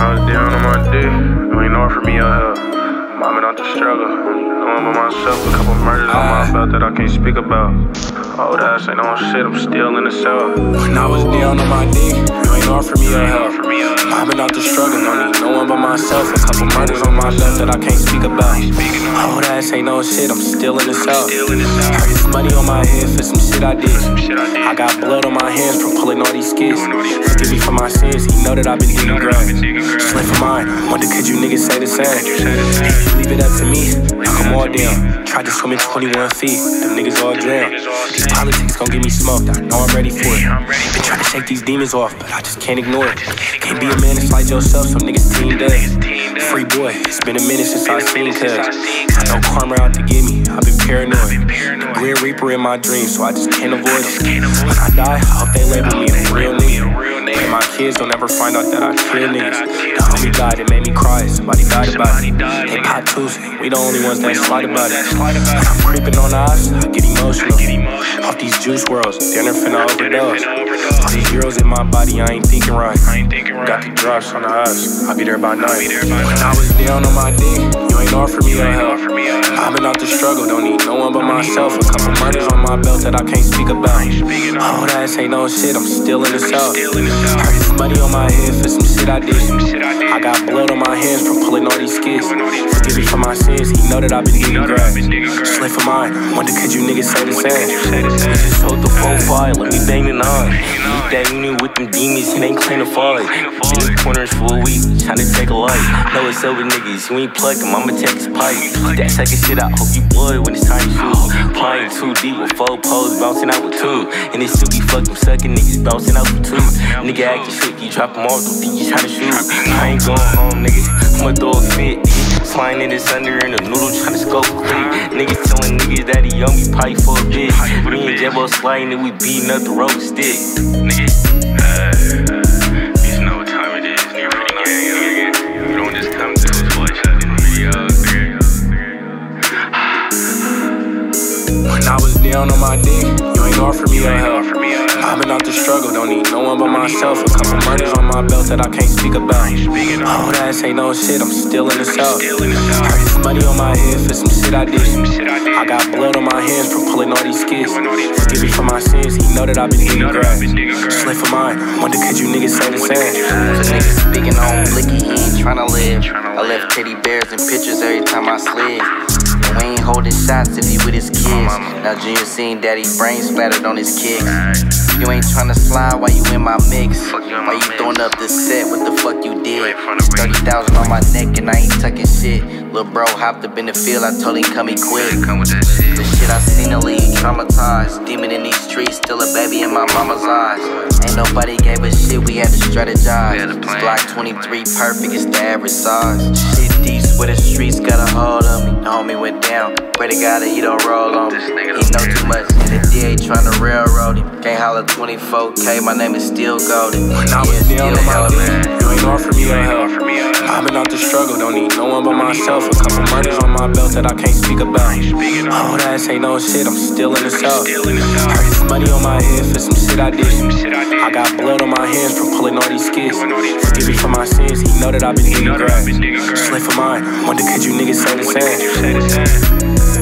I was down on my dick. You ain't offer me your help. Mobbing out the struggle. Knowing by myself a couple murders on my belt that I can't speak about. Oh, that's ain't on shit. I'm still in the cell. When I was down on my dick, you ain't offer me your help. Mobbing out the struggle, don't need no one but myself. A couple murders on my belt that I can't speak about. Oh, that ain't no shit. I'm still in the. Heard this money on my head for some shit I did. I got blood on my hands from pulling all these skits. Forgive me for my sins. He know that I've been digging grass. Slip for mine. Wonder could you niggas say the same? If you leave it up to me, knock 'em all down. Tried to swim in 21 feet. Them niggas all drown. These politics gon' get me smoked. I know I'm ready for it. Been trying to shake these demons off, but I just can't ignore it. Can't be a man that's like yourself. Some niggas team dead. Free boy. It's been a minute since I seen cuz. I know karma out to get me. I've been paranoid. The Grim Reaper in my dreams, so I just can't avoid them. When I die, I hope they label me a real nigga. And my kids don't ever find out that I kill niggas. The homie died, it made me cry. Somebody died about it. They pop Tuesday, we the only ones that slide about it. When I'm creeping on the eyes, I get emotional. Off these juice worlds, dinner finna overdose. All these euros in my body, I ain't thinking right. Got the drops on the eyes, I'll be there by night. When I was down on my dick, you ain't offer me your help. I've been out the struggle, don't need no one but myself. A couple murders on my belt that I can't speak about. Oh, that ain't no shit, I'm still in the cell. Heard this money on my head for some shit I did. I got blood on my hands from pulling all these skits. Forgive me for my sins, he know that I've been eating grass. Slip for mine, wonder could you niggas say the same? Just hold the phone fire, let me bang it on. Leave that unit with them demons, it ain't clean to. Been in corners for a week, trying to take a life. Know it's over niggas, you ain't plug him, I'ma take his pipe. That second shit, I hope you blood when it's time to shoot. Playing too deep with four poles, bouncing out with two. And it still be fucking sucking niggas, bouncing out with two. Nigga acting tricky, drop him off, don't think you tryna shoot. I ain't going home, nigga, I'ma throw a fit. Sliding in this under in a noodle, tryna scope quick. Niggas telling niggas that he owe me pipe for a bit. Me and Jebo sliding and we beating up the rope stick. Nigga, When I was down on my dick, you ain't offer me your help. I've been out the struggle, don't need no one but myself. A couple murders on my belt that I can't speak about. Oh, that ain't no shit, I'm still in the cell. Heard this money on my head for some shit I did. I got blood on my hands from pulling all these skits. Forgive me for my sins, he know that I've been eating grass. Slip for mine, wonder could you niggas say the same? Niggas speaking on Blicky, he ain't tryna live. I left teddy bears and pictures every time I slid. And we ain't holding shots if he with his kids. Now Junior seen daddy brain splattered on his kicks. You ain't tryna slide while you in my mix. Why you throwing up the set? What the fuck you did? 30,000 on my neck and I ain't. Lil' bro hopped up in the field, I told him come he quick. Come with that shit. The shit I seen to leave you traumatized. Demon in these streets, still a baby in my mama's eyes. Ain't nobody gave a shit, we had to strategize. We had plan. Glock 23 perfect, it's the average size. Shit deep, where the streets got a hold on me. The homie went down, pray to God that he don't roll on me. This nigga He know too much, and the DA tryna railroad him. Can't holler 24K, my name is still golden. When I was down on my dick, you ain't offer me your help. Offer me your help. I've been out the struggle, don't need no one but myself. A couple murders on my belt that I can't speak about. Oh, that ain't no shit, I'm still in the cell. Heard this money on my head for some shit I did. I got blood on my hands from pulling all these skits. Forgive me for my sins, he know that I've been eating grass. Slip for mine, wonder could you niggas say the same? Say the same.